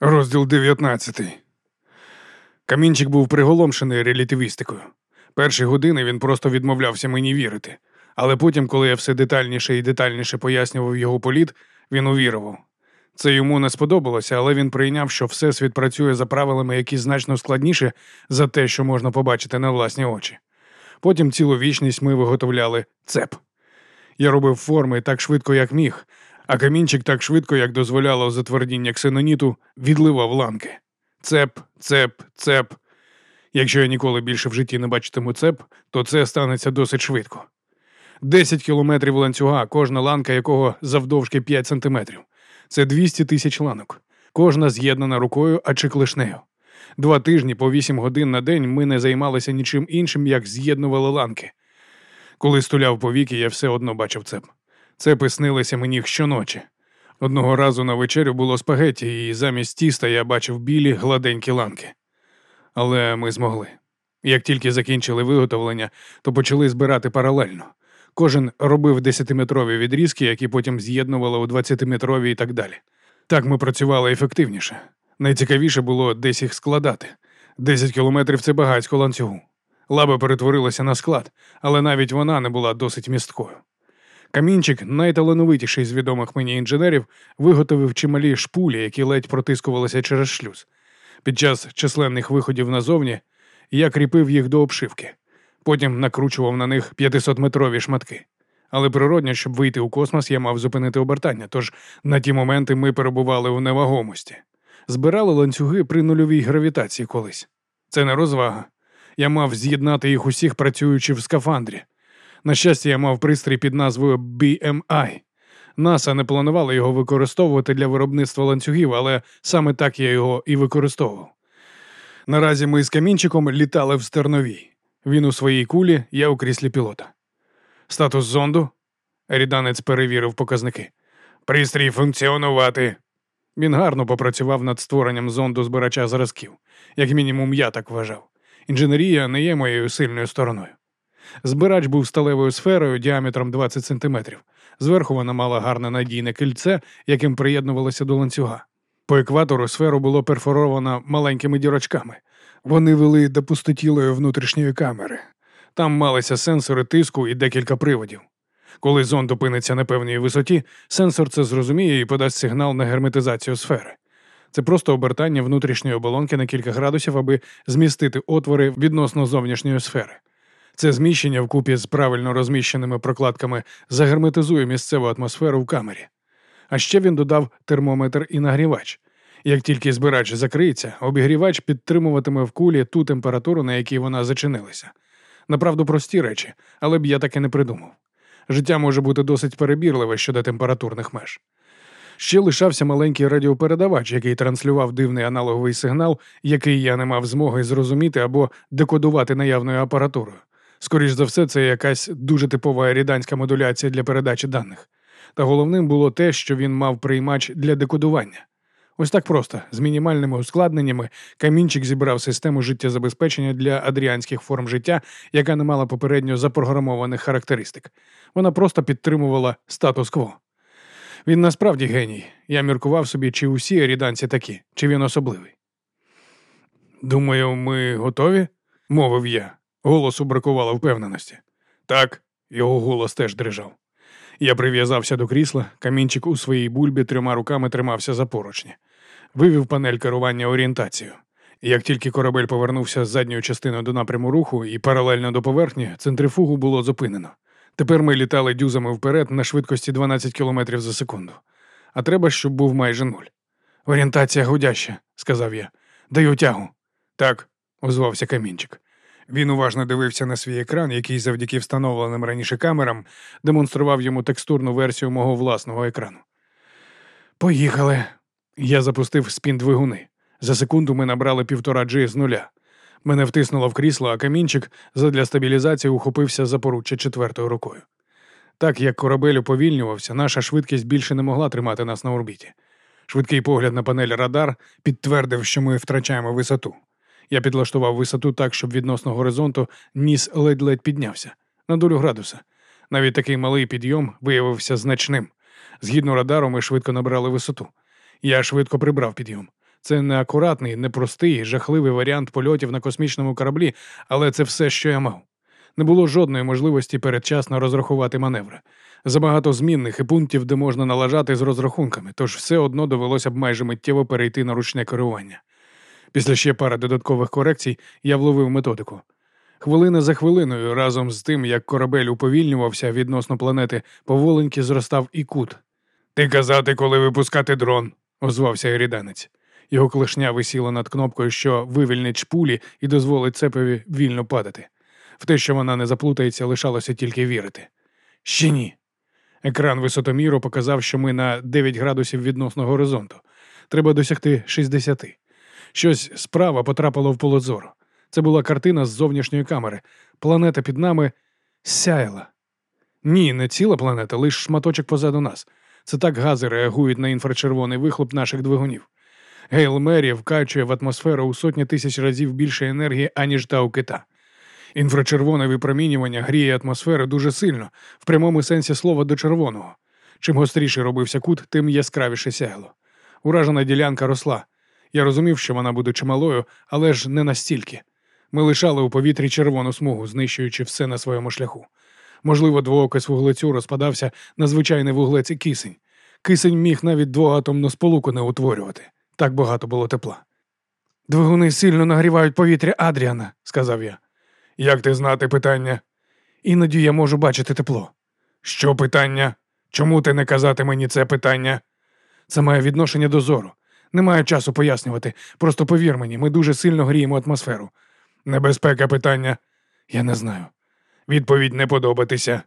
Розділ 19. Камінчик був приголомшений релятивістикою. Перші години він просто відмовлявся мені вірити. Але потім, коли я все детальніше і детальніше пояснював його політ, він увірував. Це йому не сподобалося, але він прийняв, що всесвіт працює за правилами, які значно складніші за те, що можна побачити на власні очі. Потім цілу вічність ми виготовляли цеп. Я робив форми так швидко, як міг, а камінчик так швидко, як дозволяло затвердіння ксеноніту, відливав ланки. Цеп, цеп, цеп. Якщо я ніколи більше в житті не бачитиму цеп, то це станеться досить швидко. Десять кілометрів ланцюга, кожна ланка якого завдовжки 5 сантиметрів. Це 200 тисяч ланок. Кожна з'єднана рукою, а чи клишнею. Два тижні по вісім годин на день ми не займалися нічим іншим, як з'єднували ланки. Коли стуляв повіки, я все одно бачив цеп. Цепи снилися мені щоночі. Одного разу на вечерю було спагетті, і замість тіста я бачив білі гладенькі ланки. Але ми змогли. Як тільки закінчили виготовлення, то почали збирати паралельно. Кожен робив десятиметрові відрізки, які потім з'єднували у двадцятиметрові і так далі. Так ми працювали ефективніше. Найцікавіше було десь їх складати. Десять кілометрів це багатько ланцюгу. Лаба перетворилася на склад, але навіть вона не була досить місткою. Камінчик, найталановитіший з відомих мені інженерів, виготовив чималі шпулі, які ледь протискувалися через шлюз. Під час численних виходів назовні я кріпив їх до обшивки, потім накручував на них 500-метрові шматки. Але природньо, щоб вийти у космос, я мав зупинити обертання, тож на ті моменти ми перебували у невагомості. Збирали ланцюги при нульовій гравітації колись. Це не розвага. Я мав з'єднати їх усіх, працюючи в скафандрі. На щастя, я мав пристрій під назвою BMI. НАСА не планувало його використовувати для виробництва ланцюгів, але саме так я його і використовував. Наразі ми з камінчиком літали в стерновій. Він у своїй кулі, я у кріслі пілота. Статус зонду. Ріданець перевірив показники. Пристрій функціонувати. Він гарно попрацював над створенням зонду збирача зразків. Як мінімум, я так вважав. Інженерія не є моєю сильною стороною. Збирач був сталевою сферою діаметром 20 сантиметрів. Зверху вона мала гарне надійне кільце, яким приєднувалося до ланцюга. По екватору сферу було перфоровано маленькими дірочками. Вони вели до пустотілої внутрішньої камери. Там малися сенсори тиску і декілька приводів. Коли зонд опиниться на певній висоті, сенсор це зрозуміє і подасть сигнал на герметизацію сфери. Це просто обертання внутрішньої оболонки на кілька градусів, аби змістити отвори відносно зовнішньої сфери. Це зміщення вкупі з правильно розміщеними прокладками загерметизує місцеву атмосферу в камері. А ще він додав термометр і нагрівач. Як тільки збирач закриється, обігрівач підтримуватиме в кулі ту температуру, на якій вона зачинилася. Направду прості речі, але б я таки не придумав. Життя може бути досить перебірливе щодо температурних меж. Ще лишався маленький радіопередавач, який транслював дивний аналоговий сигнал, який я не мав змоги зрозуміти або декодувати наявною апаратурою. Скоріш за все, це якась дуже типова ріданська модуляція для передачі даних. Та головним було те, що він мав приймач для декодування. Ось так просто, з мінімальними ускладненнями, камінчик зібрав систему життєзабезпечення для адріанських форм життя, яка не мала попередньо запрограмованих характеристик. Вона просто підтримувала статус-кво. Він насправді геній. Я міркував собі, чи усі ріданці такі, чи він особливий. Думаю, ми готові? мовив я. Голосу бракувало впевненості. Так, його голос теж дрижав. Я прив'язався до крісла, камінчик у своїй бульбі трьома руками тримався за поручні. Вивів панель керування орієнтацією. Як тільки корабель повернувся з задньою частиною до напряму руху і паралельно до поверхні, центрифугу було зупинено. Тепер ми літали дюзами вперед на швидкості 12 км за секунду. А треба, щоб був майже нуль. Орієнтація гудяща, сказав я. Даю тягу. Так, озвався камінчик. Він уважно дивився на свій екран, який завдяки встановленим раніше камерам демонстрував йому текстурну версію мого власного екрану. Поїхали. Я запустив спін двигуни. За секунду ми набрали півтора G з нуля. Мене втиснуло в крісло, а камінчик задля стабілізації ухопився за поруччя четвертою рукою. Так як корабель уповільнювався, наша швидкість більше не могла тримати нас на орбіті. Швидкий погляд на панель Радар підтвердив, що ми втрачаємо висоту. Я підлаштував висоту так, щоб відносно горизонту ніс ледь-ледь піднявся на долю градуса. Навіть такий малий підйом виявився значним. Згідно радару, ми швидко набрали висоту. Я швидко прибрав підйом. Це неакуратний, непростий, жахливий варіант польотів на космічному кораблі, але це все, що я мав. Не було жодної можливості передчасно розрахувати маневри. Забагато змінних і пунктів, де можна налажати з розрахунками, тож все одно довелося б майже миттєво перейти на ручне керування. Після ще пари додаткових корекцій я вловив методику. Хвилина за хвилиною, разом з тим, як корабель уповільнювався відносно планети, поволеньки зростав і кут. Ти казати, коли випускати дрон, озвався еріданець. Його клешня висіла над кнопкою, що вивільнить шпулі і дозволить цепові вільно падати. В те, що вона не заплутається, лишалося тільки вірити. Ще ні. Екран висотоміру показав, що ми на 9 градусів відносно горизонту. Треба досягти 60. Щось справа потрапило в поле зору. Це була картина з зовнішньої камери. Планета під нами сяяла. Ні, не ціла планета, лише шматочок позаду нас. Це так гази реагують на інфрачервоний вихлоп наших двигунів. Гейл Мері вкачує в атмосферу у сотні тисяч разів більше енергії, аніж та у кита. Інфрачервоне випромінювання гріє атмосферу дуже сильно, в прямому сенсі слова до червоного. Чим гостріше робився кут, тим яскравіше сягло. Уражена ділянка росла. Я розумів, що вона буде чималою, але ж не настільки. Ми лишали у повітрі червону смугу, знищуючи все на своєму шляху. Можливо, двоокис вуглецю розпадався на звичайний вуглець і кисень. Кисень міг навіть двоатомну сполуку не утворювати. Так багато було тепла. Двигуни сильно нагрівають повітря Адріана, сказав я. Як ти знати питання? Іноді я можу бачити тепло. Що питання? Чому ти не казати мені це питання? Це має відношення до зору. Немає часу пояснювати. Просто повір мені, ми дуже сильно гріємо атмосферу. Небезпека питання? Я не знаю. Відповідь не подобатися.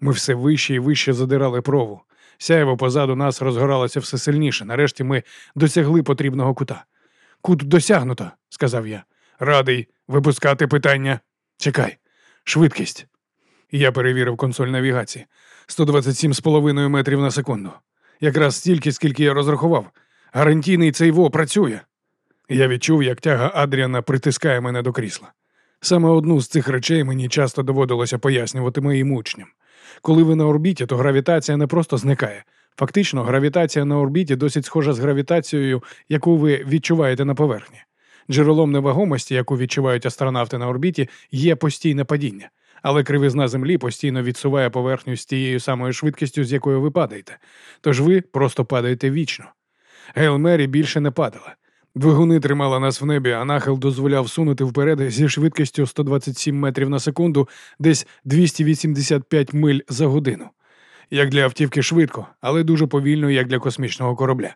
Ми все вище і вище задирали прову. Сяєво позаду нас розгоралося все сильніше. Нарешті ми досягли потрібного кута. Кут досягнуто, сказав я. Радий випускати питання. Чекай, швидкість. Я перевірив консоль навігації. 127,5 метрів на секунду. Якраз стільки, скільки я розрахував. Гарантійний цей во працює. Я відчув, як тяга Адріана притискає мене до крісла. Саме одну з цих речей мені часто доводилося пояснювати моїм учням. Коли ви на орбіті, то гравітація не просто зникає. Фактично, гравітація на орбіті досить схожа з гравітацією, яку ви відчуваєте на поверхні. Джерелом невагомості, яку відчувають астронавти на орбіті, є постійне падіння, але кривизна Землі постійно відсуває поверхню з тією самою швидкістю, з якою ви падаєте. Тож ви просто падаєте вічно. Гейл Мері більше не падала. Двигуни тримали нас в небі, а нахил дозволяв сунути вперед зі швидкістю 127 метрів на секунду, десь 285 миль за годину. Як для автівки швидко, але дуже повільно, як для космічного корабля.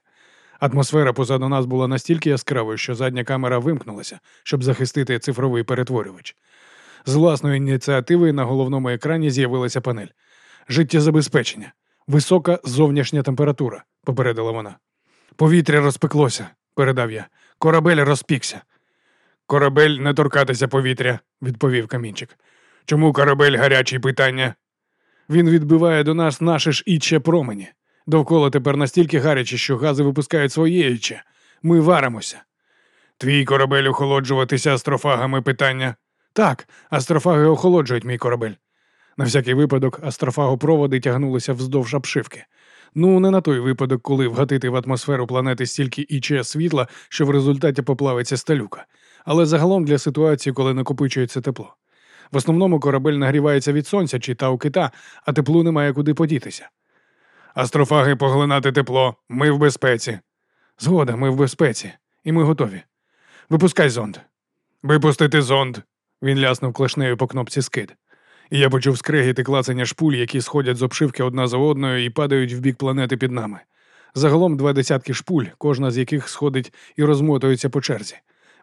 Атмосфера позаду нас була настільки яскравою, що задня камера вимкнулася, щоб захистити цифровий перетворювач. З власної ініціативи на головному екрані з'явилася панель. Життєзабезпечення, висока зовнішня температура, попередила вона. Повітря розпеклося, передав я. Корабель розпікся. Корабель не торкатися повітря, відповів камінчик. Чому корабель гарячий питання? Він відбиває до нас наші ж іче промені. Довкола тепер настільки гаряче, що гази випускають своє іче. Ми варимося. Твій корабель охолоджуватися астрофагами питання. Так, астрофаги охолоджують мій корабель. На всякий випадок астрофагопроводи тягнулися вздовж обшивки. Ну, не на той випадок, коли вгатити в атмосферу планети стільки іче світла, що в результаті поплавиться сталюка, але загалом для ситуації, коли накопичується тепло. В основному корабель нагрівається від сонця чи та у кита, а теплу немає куди подітися. Астрофаги поглинати тепло, ми в безпеці. Згода, ми в безпеці, і ми готові. Випускай зонд. Випустити зонд. Він ляснув клешнею по кнопці скид. Я почув скрегіт і клацання шпуль, які сходять з обшивки одна за одною і падають в бік планети під нами. Загалом два десятки шпуль, кожна з яких сходить і розмотується по черзі.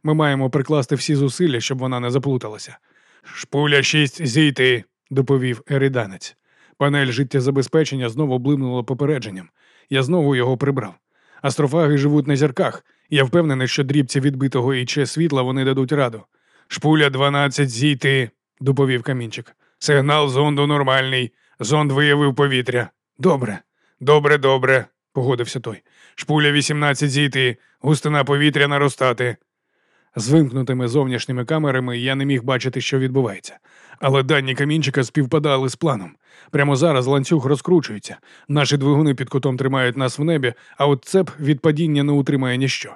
Ми маємо прикласти всі зусилля, щоб вона не заплуталася. Шпуля шість зійти, доповів ериданець. Панель життєзабезпечення знову блимнула попередженням. Я знову його прибрав. Астрофаги живуть на зірках. Я впевнений, що дрібці відбитого і іче світла вони дадуть раду. Шпуля 12 зійти, доповів камінчик. Сигнал зонду нормальний. Зонд виявив повітря. Добре, добре, добре, погодився той. Шпуля 18 зійти, густина повітря наростати. З вимкнутими зовнішніми камерами я не міг бачити, що відбувається. Але дані камінчика співпадали з планом. Прямо зараз ланцюг розкручується. Наші двигуни під кутом тримають нас в небі, а от цеп від падіння не утримає ніщо.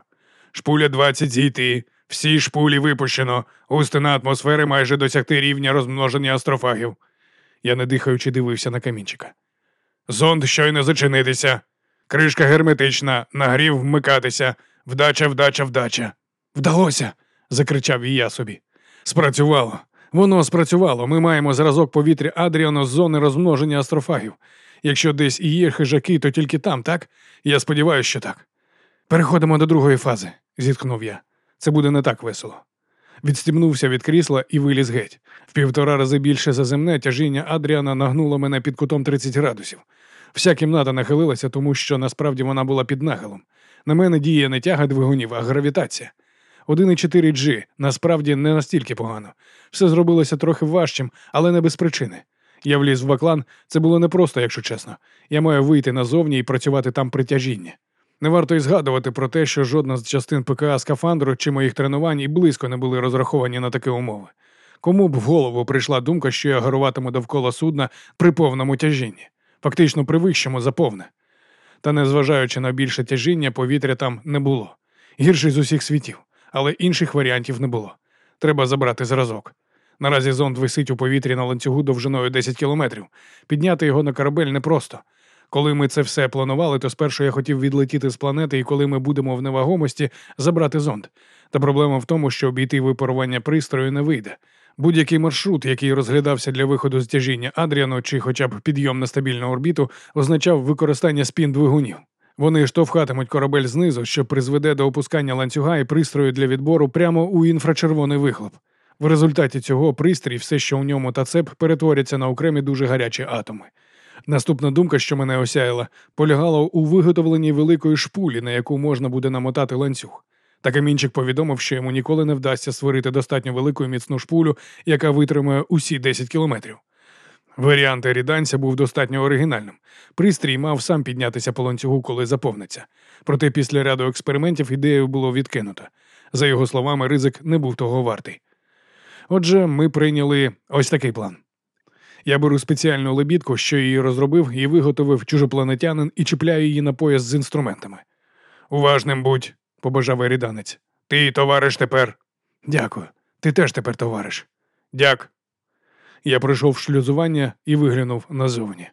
Шпуля 20 зійти. Всі шпулі випущено. Густина атмосфери майже досягти рівня розмноження астрофагів. Я не дихаючи дивився на камінчика. Зонд щойно зачинитися. Кришка герметична, нагрів вмикатися. Вдача, вдача, вдача. Вдалося. закричав і я собі. Спрацювало. Воно спрацювало. Ми маємо зразок повітря Адріано з зони розмноження астрофагів. Якщо десь і є хижаки, то тільки там, так? Я сподіваюся, що так. Переходимо до другої фази, зітхнув я. Це буде не так весело. Відстібнувся від крісла і виліз геть. В півтора рази більше за земне тяжіння Адріана нагнуло мене під кутом 30 градусів. Вся кімната нахилилася, тому що насправді вона була під нахилом. На мене діє не тяга двигунів, а гравітація. 1,4 G насправді не настільки погано. Все зробилося трохи важчим, але не без причини. Я вліз в баклан, це було непросто, якщо чесно. Я маю вийти назовні і працювати там при тяжінні. Не варто й згадувати про те, що жодна з частин ПКА скафандру чи моїх тренувань і близько не були розраховані на такі умови. Кому б в голову прийшла думка, що я гаруватиму довкола судна при повному тяжінні, фактично при вищому за повне. Та незважаючи на більше тяжіння, повітря там не було. Гірший з усіх світів, але інших варіантів не було. Треба забрати зразок. Наразі зонд висить у повітрі на ланцюгу довжиною 10 кілометрів. Підняти його на корабель непросто. Коли ми це все планували, то спершу я хотів відлетіти з планети, і коли ми будемо в невагомості, забрати зонд. Та проблема в тому, що обійти випарування пристрою не вийде. Будь-який маршрут, який розглядався для виходу з тяжіння Адріану чи хоча б підйом на стабільну орбіту, означав використання спін двигунів. Вони штовхатимуть корабель знизу, що призведе до опускання ланцюга і пристрою для відбору прямо у інфрачервоний вихлоп. В результаті цього пристрій, все, що у ньому та цеп, перетворяться на окремі дуже гарячі атоми. Наступна думка, що мене осяяла, полягала у виготовленні великої шпулі, на яку можна буде намотати ланцюг. Та камінчик повідомив, що йому ніколи не вдасться створити достатньо велику і міцну шпулю, яка витримує усі 10 кілометрів. Варіант ріданця був достатньо оригінальним. Пристрій мав сам піднятися по ланцюгу, коли заповниться. Проте після ряду експериментів ідею було відкинуто. За його словами, ризик не був того вартий. Отже, ми прийняли ось такий план. Я беру спеціальну лебідку, що її розробив і виготовив чужопланетянин і чіпляю її на пояс з інструментами. Уважним будь, побажав еріданець. Ти, товариш, тепер. Дякую. Ти теж тепер товариш. Дяк. Я пройшов шлюзування і виглянув назовні.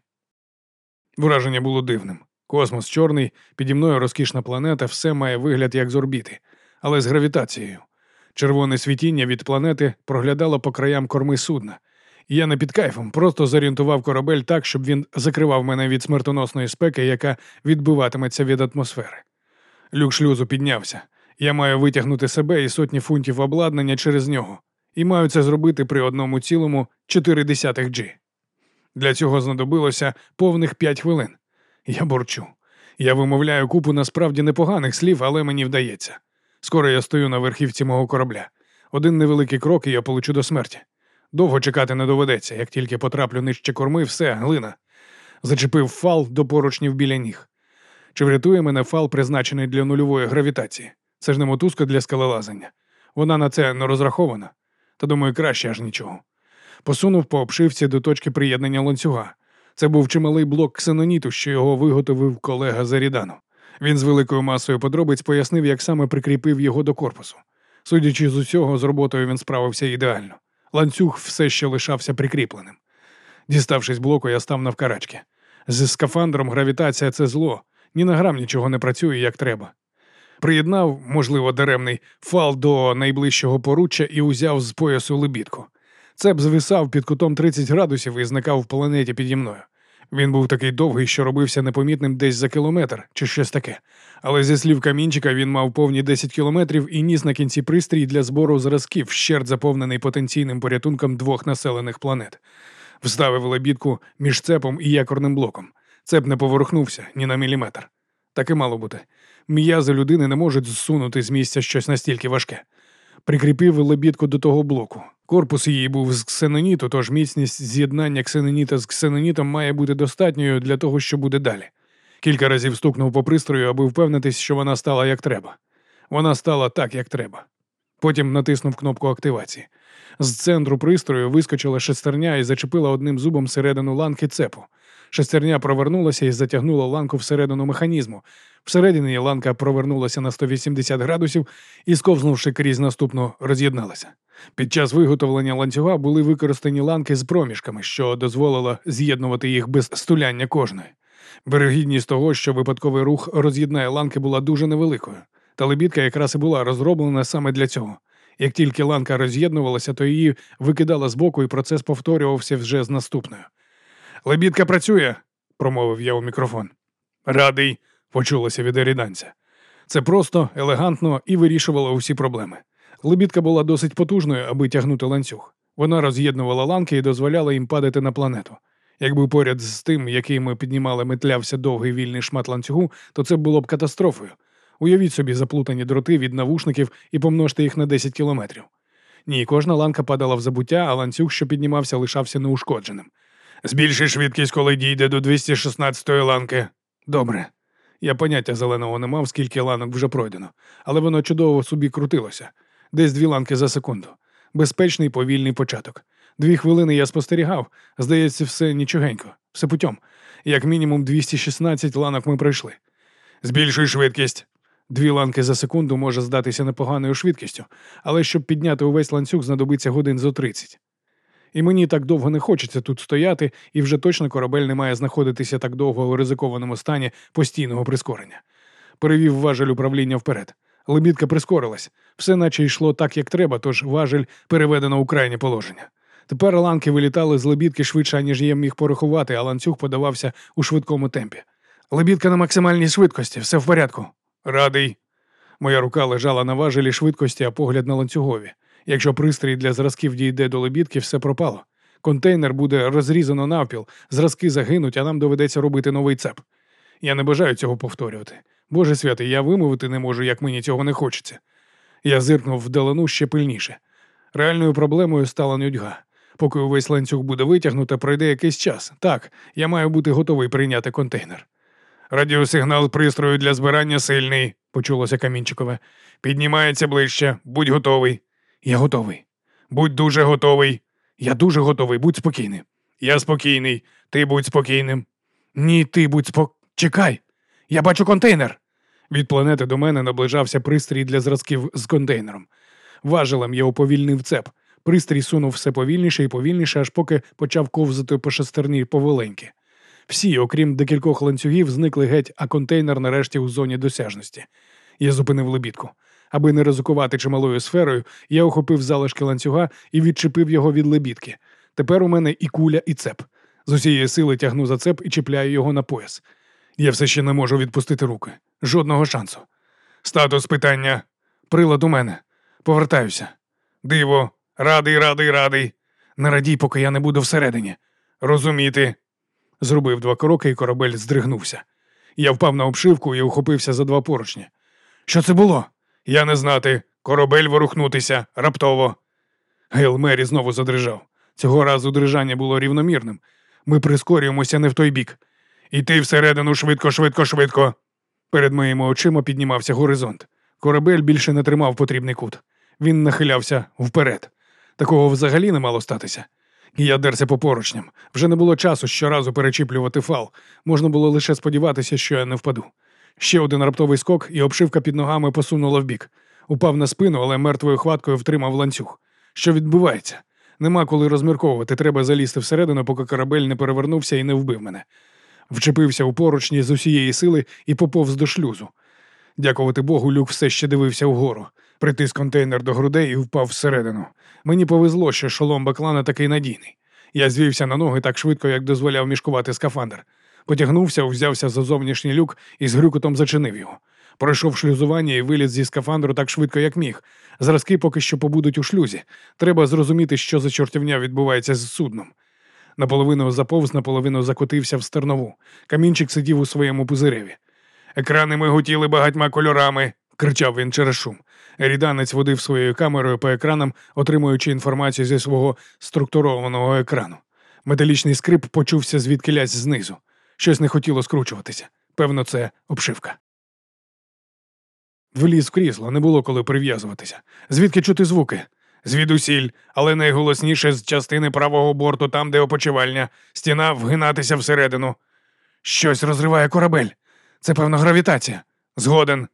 Враження було дивним. Космос чорний, піді мною розкішна планета, все має вигляд як з орбіти, але з гравітацією. Червоне світіння від планети проглядало по краям корми судна. Я не під кайфом, просто зорієнтував корабель так, щоб він закривав мене від смертоносної спеки, яка відбиватиметься від атмосфери. Люк шлюзу піднявся. Я маю витягнути себе і сотні фунтів обладнання через нього, і маю це зробити при одному цілому 0,4 G. Для цього знадобилося повних 5 хвилин. Я борчу. Я вимовляю купу насправді непоганих слів, але мені вдається. Скоро я стою на верхівці мого корабля. Один невеликий крок, і я получу до смерті. Довго чекати не доведеться, як тільки потраплю нижче корми, все, глина. Зачепив фал до поручнів біля ніг. Чи врятує мене фал, призначений для нульової гравітації? Це ж не мотузка для скалолазання. Вона на це не розрахована. Та думаю, краще аж нічого. Посунув по обшивці до точки приєднання ланцюга. Це був чималий блок ксеноніту, що його виготовив колега Зарідану. Він з великою масою подробиць пояснив, як саме прикріпив його до корпусу. Судячи з усього, з роботою він справився ідеально. Ланцюг все ще лишався прикріпленим. Діставшись блоку, я став навкарачки. З скафандром гравітація це зло, ні на грам нічого не працює, як треба. Приєднав, можливо, даремний фал до найближчого поруччя і узяв з поясу лебідку. Цеп звисав під кутом 30 градусів і зникав в планеті піді мною. Він був такий довгий, що робився непомітним десь за кілометр чи щось таке. Але зі слів камінчика він мав повні 10 кілометрів і ніс на кінці пристрій для збору зразків, щерт заповнений потенційним порятунком двох населених планет. Вставив лебідку між цепом і якорним блоком. Цеп не поворухнувся ні на міліметр. Так і мало бути. М'язи людини не можуть зсунути з місця щось настільки важке. Прикріпив лебідку до того блоку. Корпус її був з ксеноніту, тож міцність з'єднання ксеноніта з ксенонітом має бути достатньою для того, що буде далі. Кілька разів стукнув по пристрою, аби впевнитись, що вона стала як треба. Вона стала так, як треба. Потім натиснув кнопку активації. З центру пристрою вискочила шестерня і зачепила одним зубом середину ланки цепу. Шестерня провернулася і затягнула ланку всередину механізму. Всередині ланка провернулася на 180 градусів і, сковзнувши крізь наступну, роз'єдналася. Під час виготовлення ланцюга були використані ланки з проміжками, що дозволило з'єднувати їх без стуляння кожної. Берегідність того, що випадковий рух роз'єднає ланки, була дуже невеликою. Та лебідка якраз і була розроблена саме для цього. Як тільки ланка роз'єднувалася, то її викидала з боку, і процес повторювався вже з наступною. Лебідка працює, промовив я у мікрофон. Радий, почулося від еріданця. Це просто, елегантно і вирішувало усі проблеми. Лебідка була досить потужною, аби тягнути ланцюг. Вона роз'єднувала ланки і дозволяла їм падати на планету. Якби поряд з тим, який ми піднімали, метлявся довгий вільний шмат ланцюгу, то це було б катастрофою. Уявіть собі заплутані дроти від навушників і помножте їх на 10 кілометрів. Ні, кожна ланка падала в забуття, а ланцюг, що піднімався, лишався неушкодженим. Збільши швидкість, коли дійде до 216-ї ланки. Добре. Я поняття зеленого не мав, скільки ланок вже пройдено, але воно чудово собі крутилося. Десь дві ланки за секунду. Безпечний повільний початок. Дві хвилини я спостерігав. Здається, все нічогенько, все путем. Як мінімум 216 ланок ми пройшли. Збільшуй швидкість. Дві ланки за секунду може здатися непоганою швидкістю, але щоб підняти увесь ланцюг, знадобиться годин зо 30. І мені так довго не хочеться тут стояти, і вже точно корабель не має знаходитися так довго у ризикованому стані постійного прискорення. Перевів важель управління вперед. Лебідка прискорилась, все наче йшло так, як треба, тож важель переведено у крайнє положення. Тепер ланки вилітали з лебідки швидше, ніж я міг порахувати, а ланцюг подавався у швидкому темпі. Лебідка на максимальній швидкості, все в порядку. Радий. Моя рука лежала на важелі швидкості, а погляд на ланцюгові. Якщо пристрій для зразків дійде до лебідки, все пропало. Контейнер буде розрізано навпіл, зразки загинуть, а нам доведеться робити новий цеп. Я не бажаю цього повторювати. Боже святий, я вимовити не можу, як мені цього не хочеться. Я зиркнув вдалину ще пильніше. Реальною проблемою стала нудьга. Поки увесь ланцюг буде витягнуто, пройде якийсь час. Так, я маю бути готовий прийняти контейнер. Радіосигнал пристрою для збирання сильний, почулося Камінчикове. Піднімається ближче, будь готовий. Я готовий. Будь дуже готовий. Я дуже готовий, будь спокійним. Я спокійний, ти будь спокійним. Ні, ти будь спок... Чекай. Я бачу контейнер. Від планети до мене наближався пристрій для зразків з контейнером. Важелем я уповільнив цеп. Пристрій сунув все повільніше і повільніше, аж поки почав ковзати по шестерні поволеньки. Всі, окрім декількох ланцюгів, зникли геть, а контейнер нарешті у зоні досяжності. Я зупинив лебідку. Аби не ризикувати чималою сферою, я охопив залишки ланцюга і відчепив його від лебідки. Тепер у мене і куля, і цеп. З усієї сили тягну за цеп і чіпляю його на пояс. Я все ще не можу відпустити руки. Жодного шансу. Статус питання. Прилад у мене. Повертаюся. Диво, радий, радий, радий. Не радій, поки я не буду всередині. Розуміти. Зробив два кроки, і корабель здригнувся. Я впав на обшивку і ухопився за два поручні. Що це було? Я не знати. Корабель ворухнутися раптово. Гейл Мері знову задрижав. Цього разу дрижання було рівномірним. Ми прискорюємося не в той бік. Іти всередину швидко, швидко, швидко. Перед моїми очима піднімався горизонт. Корабель більше не тримав потрібний кут. Він нахилявся вперед. Такого взагалі не мало статися. Я дерся по поручням. Вже не було часу щоразу перечіплювати фал. Можна було лише сподіватися, що я не впаду. Ще один раптовий скок, і обшивка під ногами посунула вбік. Упав на спину, але мертвою хваткою втримав ланцюг. Що відбувається? Нема коли розмірковувати. Треба залізти всередину, поки корабель не перевернувся і не вбив мене. Вчепився у поручні з усієї сили і поповз до шлюзу. Дякувати Богу, люк все ще дивився вгору. Притис контейнер до грудей і впав всередину. Мені повезло, що шолом баклана такий надійний. Я звівся на ноги так швидко, як дозволяв мішкувати скафандр. Потягнувся, взявся за зовнішній люк і з грюкотом зачинив його. Пройшов шлюзування і виліз зі скафандру так швидко, як міг. Зразки поки що побудуть у шлюзі. Треба зрозуміти, що за чортівня відбувається з судном. Наполовину заповз, наполовину закотився в стернову. Камінчик сидів у своєму пузиреві. Екрани миготіли багатьма кольорами, кричав він через шум. Ріданець водив своєю камерою по екранам, отримуючи інформацію зі свого структурованого екрану. Металічний скрип почувся звідки знизу. Щось не хотіло скручуватися. Певно, це обшивка. Вліз в крісло, не було коли прив'язуватися. Звідки чути звуки? Звідусіль, але найголосніше з частини правого борту, там, де опочивальня, стіна вгинатися всередину. Щось розриває корабель. Це певно гравітація. Згоден.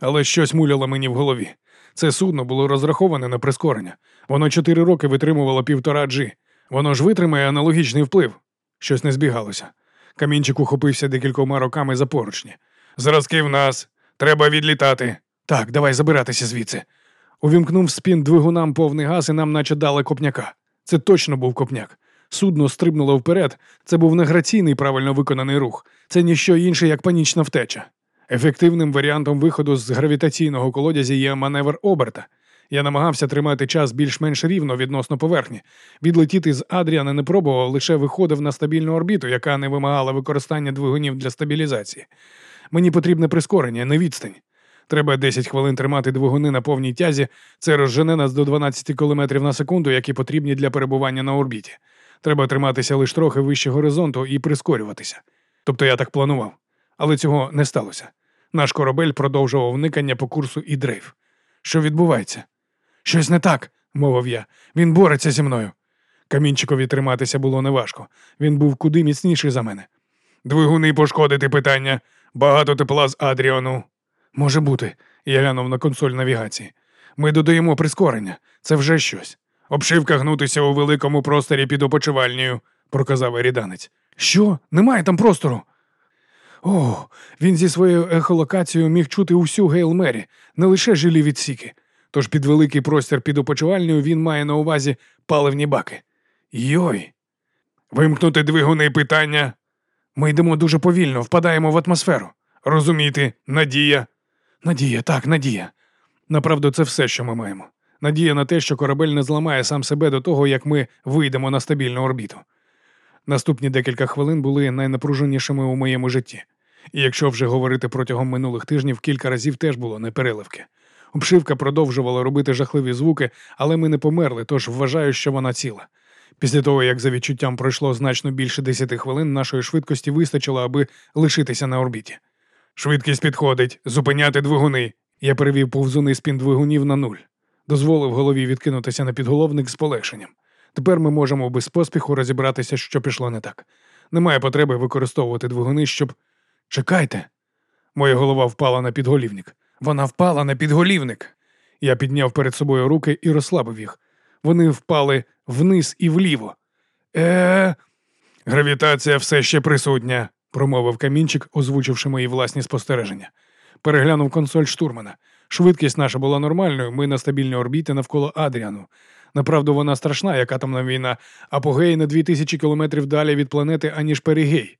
Але щось муляло мені в голові. Це судно було розраховане на прискорення. Воно чотири роки витримувало півтора джі. Воно ж витримає аналогічний вплив. Щось не збігалося. Камінчик ухопився декількома роками за поручні. Зразки в нас. Треба відлітати. Так, давай забиратися звідси. Увімкнув спін двигунам повний газ і нам наче дали копняка. Це точно був копняк. Судно стрибнуло вперед. Це був не граційний правильно виконаний рух. Це ніщо інше, як панічна втеча. Ефективним варіантом виходу з гравітаційного колодязя є маневр оберта. Я намагався тримати час більш-менш рівно відносно поверхні. Відлетіти з Адріана не пробував, лише виходив на стабільну орбіту, яка не вимагала використання двигунів для стабілізації. Мені потрібне прискорення, не відстань. Треба 10 хвилин тримати двигуни на повній тязі. Це розжене нас до 12 км на секунду, які потрібні для перебування на орбіті. Треба триматися лише трохи вище горизонту і прискорюватися. Тобто я так планував. Але цього не сталося. Наш корабель продовжував вникання по курсу і дрейф. Що відбувається? Щось не так, мовив я. Він бореться зі мною. Камінчикові триматися було неважко. Він був куди міцніший за мене. Двигуни пошкодити питання. Багато тепла з Адріону. Може бути, я глянув на консоль навігації. Ми додаємо прискорення. Це вже щось. Обшивка гнутися у великому просторі під опочивальнею, проказав еріданець. Що? Немає там простору. О, він зі своєю ехолокацією міг чути усю Гейлмері, не лише жилі відсіки. Тож під великий простір під опочивальнею він має на увазі паливні баки. Йой. Вимкнути двигуни питання. Ми йдемо дуже повільно, впадаємо в атмосферу. Розуміти, надія. Надія, так, надія. Направду, це все, що ми маємо. Надія на те, що корабель не зламає сам себе до того, як ми вийдемо на стабільну орбіту. Наступні декілька хвилин були найнапруженішими у моєму житті. І якщо вже говорити протягом минулих тижнів, кілька разів теж було непереливки. Обшивка продовжувала робити жахливі звуки, але ми не померли, тож вважаю, що вона ціла. Після того, як за відчуттям пройшло значно більше десяти хвилин, нашої швидкості вистачило, аби лишитися на орбіті. Швидкість підходить, зупиняти двигуни. Я перевів повзуний спін двигунів на нуль. Дозволив голові відкинутися на підголовник з полегшенням. Тепер ми можемо без поспіху розібратися, що пішло не так. Немає потреби використовувати двигуни, щоб. Чекайте. Моя голова впала на підголівник. Вона впала на підголівник. Я підняв перед собою руки і розслабив їх. Вони впали вниз і вліво. Е. Гравітація все ще присутня, промовив камінчик, озвучивши мої власні спостереження. Переглянув консоль штурмана. Швидкість наша була нормальною, ми на стабільній орбіті навколо Адріану. Направду, вона страшна, як атомна війна, апогей на дві тисячі кілометрів далі від планети, аніж перигей.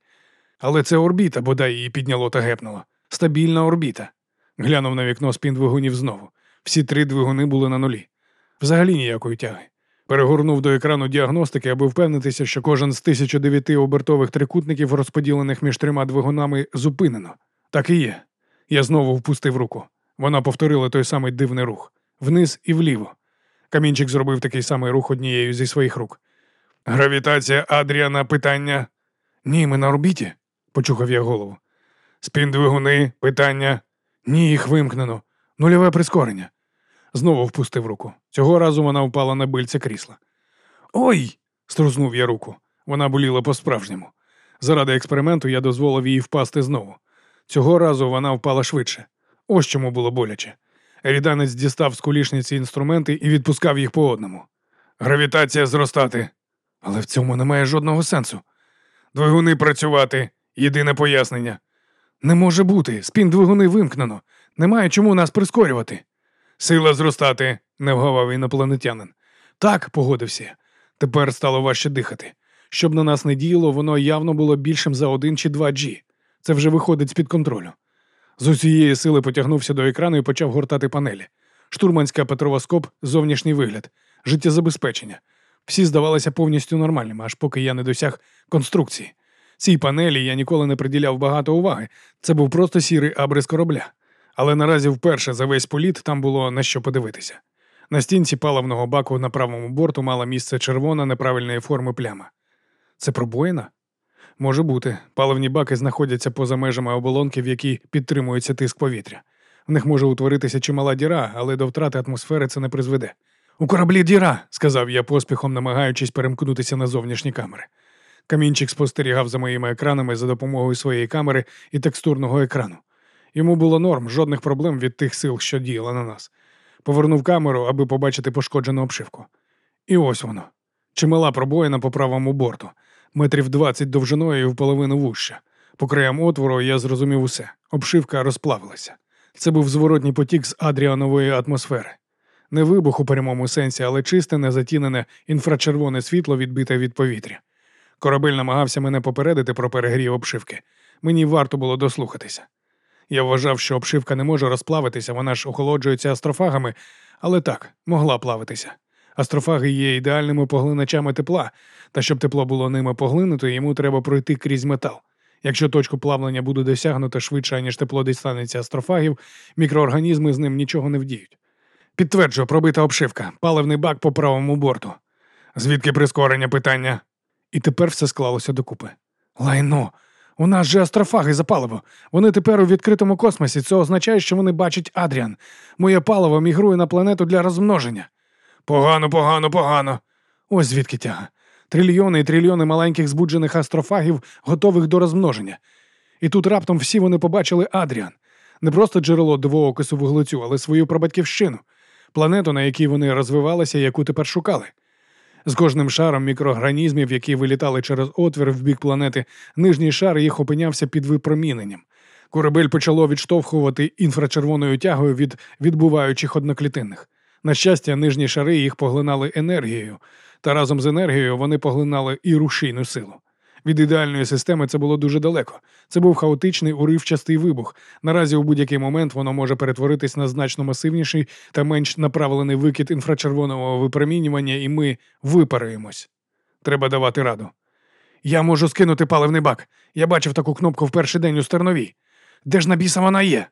Але це орбіта, бодай її підняло та гепнуло. Стабільна орбіта. Глянув на вікно спін двигунів знову. Всі три двигуни були на нулі. Взагалі ніякої тяги. Перегорнув до екрану діагностики, аби впевнитися, що кожен з 1009 обертових трикутників, розподілених між трьома двигунами, зупинено. Так і є. Я знову впустив руку. Вона повторила той самий дивний рух вниз і вліво. Камінчик зробив такий самий рух однією зі своїх рук. Гравітація Адріана питання. Ні, ми на орбіті, почухав я голову. Спін двигуни, питання. Ні, їх вимкнено. Нульове прискорення. Знову впустив руку. Цього разу вона впала на бильце крісла. Ой! струзнув я руку. Вона боліла по-справжньому. Заради експерименту я дозволив їй впасти знову. Цього разу вона впала швидше. Ось чому було боляче. Ріданець дістав з кулішниці інструменти і відпускав їх по одному. Гравітація зростати. Але в цьому немає жодного сенсу. Двигуни працювати. Єдине пояснення. Не може бути. Спін двигуни вимкнено. Немає чому нас прискорювати. Сила зростати, не вгавав інопланетянин. Так, погодився. Тепер стало важче дихати. Щоб на нас не діяло, воно явно було більшим за один чи два G. Це вже виходить з-під контролю. З усієї сили потягнувся до екрану і почав гортати панелі. Штурманська петровоскоп, зовнішній вигляд, життєзабезпечення. Всі здавалися повністю нормальними, аж поки я не досяг конструкції. Цій панелі я ніколи не приділяв багато уваги. Це був просто сірий абрис корабля. Але наразі вперше за весь політ там було на що подивитися. На стінці паливного баку на правому борту мала місце червона неправильної форми пляма. Це пробоїна? Може бути, паливні баки знаходяться поза межами оболонки, в якій підтримується тиск повітря. В них може утворитися чимала діра, але до втрати атмосфери це не призведе. У кораблі діра, сказав я поспіхом, намагаючись перемкнутися на зовнішні камери. Камінчик спостерігав за моїми екранами за допомогою своєї камери і текстурного екрану. Йому було норм, жодних проблем від тих сил, що діяли на нас. Повернув камеру, аби побачити пошкоджену обшивку. І ось воно. Чимала пробоїна по правому борту, метрів двадцять довжиною і в половину вуща. По краям отвору я зрозумів усе. Обшивка розплавилася. Це був зворотній потік з адріанової атмосфери. Не вибух у прямому сенсі, але чисте, незатінене інфрачервоне світло відбите від повітря. Корабель намагався мене попередити про перегрів обшивки. Мені варто було дослухатися. Я вважав, що обшивка не може розплавитися, вона ж охолоджується астрофагами, але так, могла плавитися. Астрофаги є ідеальними поглиначами тепла, та щоб тепло було ними поглинуто, йому треба пройти крізь метал. Якщо точку плавлення буде досягнуто швидше, ніж тепло дістанеться астрофагів, мікроорганізми з ним нічого не вдіють. Підтверджую, пробита обшивка, паливний бак по правому борту. Звідки прискорення питання? І тепер все склалося докупи. Лайно, у нас же астрофаги за паливо. Вони тепер у відкритому космосі. Це означає, що вони бачать Адріан. Моє паливо мігрує на планету для розмноження. Погано, погано, погано. Ось звідки тяга. Трильйони і трильйони маленьких збуджених астрофагів, готових до розмноження. І тут раптом всі вони побачили Адріан. Не просто джерело двоокису вуглецю, але свою прабатьківщину, планету, на якій вони розвивалися, яку тепер шукали. З кожним шаром мікроорганізмів, які вилітали через отвір в бік планети, нижній шар їх опинявся під випроміненням. Корабель почало відштовхувати інфрачервоною тягою від відбуваючих одноклітинних. На щастя, нижні шари їх поглинали енергією, та разом з енергією вони поглинали і рушійну силу. Від ідеальної системи це було дуже далеко. Це був хаотичний уривчастий вибух. Наразі у будь-який момент воно може перетворитись на значно масивніший та менш направлений викид інфрачервоного випромінювання, і ми випаруємось. Треба давати раду. Я можу скинути паливний бак. Я бачив таку кнопку в перший день у стерновій. Де ж на біса вона є?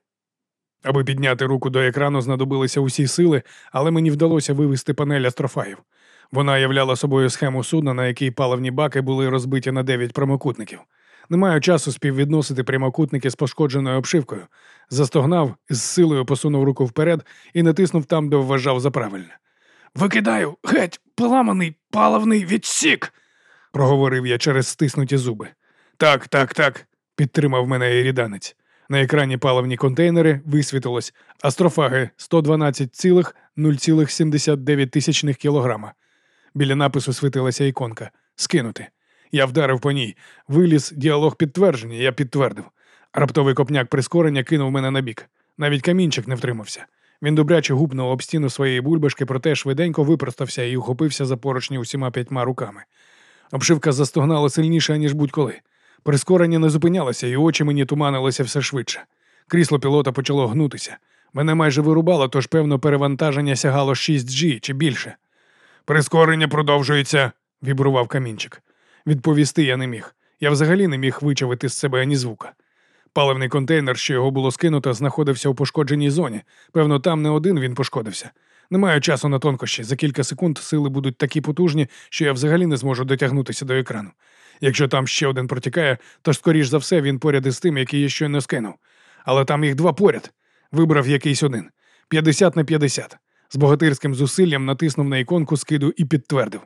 Аби підняти руку до екрану, знадобилися усі сили, але мені вдалося вивести панель астрофаїв. Вона являла собою схему судна, на якій паливні баки були розбиті на дев'ять прямокутників. Не маю часу співвідносити прямокутники з пошкодженою обшивкою. Застогнав, з силою посунув руку вперед і натиснув там, де вважав за правильне. Викидаю, геть, поламаний паливний відсік, проговорив я через стиснуті зуби. Так, так, так, підтримав мене і ріданець. На екрані паливні контейнери висвітилось астрофаги 112,079 кілограма. Біля напису світилася іконка Скинути. Я вдарив по ній. Виліз діалог підтвердження, я підтвердив. Раптовий копняк прискорення кинув мене на бік. Навіть камінчик не втримався. Він добряче гупнув об стіну своєї бульбашки, проте швиденько випростався і ухопився за поручні усіма п'ятьма руками. Обшивка застогнала сильніше, ніж будь-коли. Прискорення не зупинялося, і очі мені туманилися все швидше. Крісло пілота почало гнутися. Мене майже вирубало, тож, певно, перевантаження сягало 6G чи більше. Прискорення продовжується, вібрував камінчик. Відповісти я не міг. Я взагалі не міг вичавити з себе ані звука. Паливний контейнер, що його було скинуто, знаходився у пошкодженій зоні. Певно, там не один він пошкодився. Не маю часу на тонкощі. За кілька секунд сили будуть такі потужні, що я взагалі не зможу дотягнутися до екрану. Якщо там ще один протікає, то скоріш за все він поряд із тим, який я щойно скинув. Але там їх два поряд. Вибрав якийсь один. 50 на 50. З богатирським зусиллям натиснув на іконку скиду і підтвердив.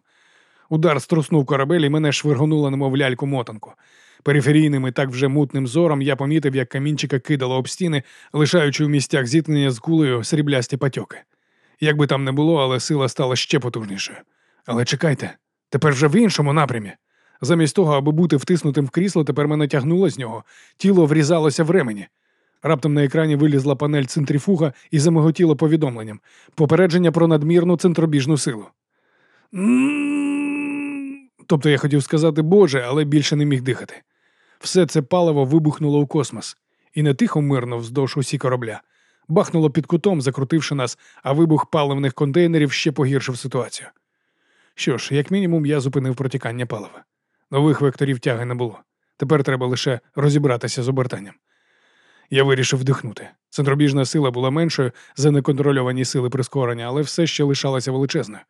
Удар струснув корабель і мене швиргонуло, немов ляльку мотанку. Периферійним і так вже мутним зором я помітив, як камінчика кидало об стіни, лишаючи у місцях зіткнення з кулею сріблясті патьоки. Як би там не було, але сила стала ще потужнішою. Але чекайте, тепер вже в іншому напрямі. Замість того, аби бути втиснутим в крісло, тепер мене тягнуло з нього, тіло врізалося в ремені. Раптом на екрані вилізла панель центрифуга і замиготіло повідомленням попередження про надмірну центробіжну силу. Тобто я хотів сказати Боже, але більше не міг дихати. Все це паливо вибухнуло у космос, і не тихо мирно вздовж усі корабля. Бахнуло під кутом, закрутивши нас, а вибух паливних контейнерів ще погіршив ситуацію. Що ж, як мінімум, я зупинив протікання палива. Нових векторів тяги не було. Тепер треба лише розібратися з обертанням. Я вирішив вдихнути. Центробіжна сила була меншою за неконтрольовані сили прискорення, але все ще лишалася величезною.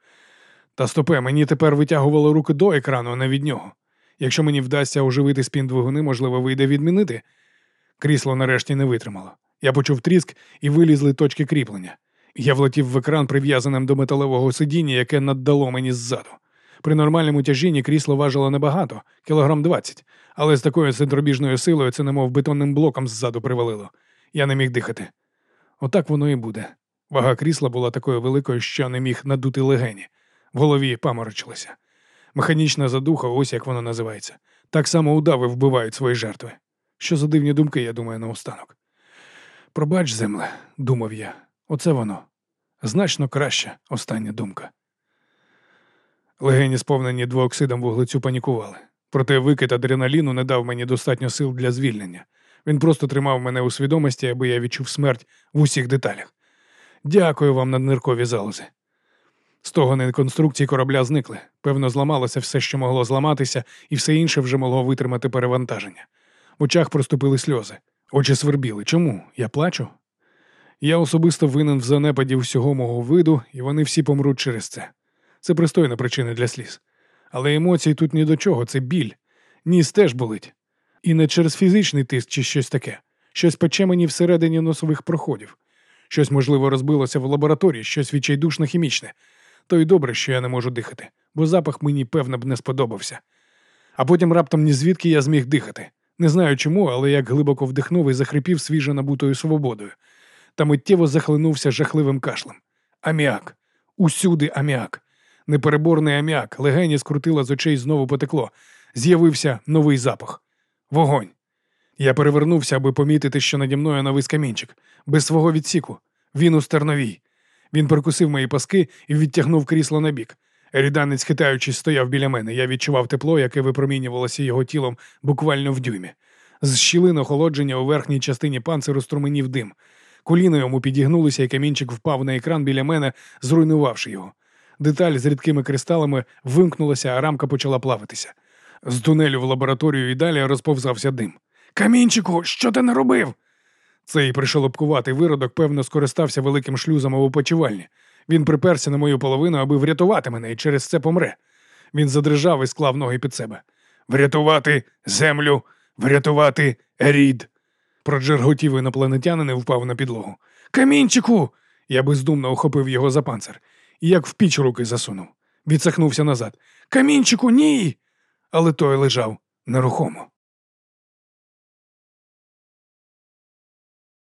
Та стопе, мені тепер витягувало руки до екрану, а не від нього. Якщо мені вдасться оживити спін двигуни, можливо, вийде відмінити. Крісло нарешті не витримало. Я почув тріск і вилізли точки кріплення. Я влетів в екран, прив'язаним до металевого сидіння, яке наддало мені ззаду. При нормальному тяжінні крісло важило небагато, кілограм 20, але з такою центробіжною силою це немов бетонним блоком ззаду привалило. Я не міг дихати. Отак воно і буде. Вага крісла була такою великою, що не міг надути легені. В голові паморочилося. Механічна задуха, ось як воно називається. Так само удави вбивають свої жертви. Що за дивні думки, я думаю, наостанок. Пробач, земле, думав я, оце воно. Значно краща остання думка. Легені, сповнені двооксидом вуглецю, панікували. Проте викид адреналіну не дав мені достатньо сил для звільнення. Він просто тримав мене у свідомості, аби я відчув смерть в усіх деталях. Дякую вам, надниркові залози. Стогони конструкції корабля зникли. Певно, зламалося все, що могло зламатися, і все інше вже могло витримати перевантаження. В очах проступили сльози. Очі свербіли. Чому? Я плачу? Я особисто винен в занепаді всього мого виду, і вони всі помруть через це. Це пристойна причина для сліз. Але емоції тут ні до чого, це біль. Ніс теж болить. І не через фізичний тиск чи щось таке. Щось пече мені всередині носових проходів. Щось, можливо, розбилося в лабораторії, щось відчайдушно хімічне. То й добре, що я не можу дихати, бо запах мені, певно, б не сподобався. А потім раптом ні звідки я зміг дихати. Не знаю чому, але як глибоко вдихнув і захрипів свіжо набутою свободою. Та миттєво захлинувся жахливим кашлем. Аміак. Усюди аміак. Непереборний аміак, легені скрутила з очей знову потекло. З'явився новий запах. Вогонь. Я перевернувся, аби помітити, що наді мною навис камінчик, без свого відсіку. Він у стерновій. Він прикусив мої паски і відтягнув крісло на бік. Ріданець, хитаючись, стояв біля мене. Я відчував тепло, яке випромінювалося його тілом буквально в дюймі. З щілин охолодження у верхній частині панциру струменів дим. Коліна йому підігнулися, і камінчик впав на екран біля мене, зруйнувавши його. Деталь з рідкими кристалами вимкнулася, а рамка почала плавитися. З тунелю в лабораторію і далі розповзався дим. Камінчику, що ти не робив? Цей пришелопкуватий виродок, певно, скористався великим шлюзом у почівальні. Він приперся на мою половину, аби врятувати мене, і через це помре. Він задрижав і склав ноги під себе. Врятувати землю, врятувати рід. Проджерготів інопланетянин і впав на підлогу. Камінчику. Я бездумно охопив його за панцир як в піч руки засунув. Відсахнувся назад. Камінчику, ні. Але той лежав нерухомо.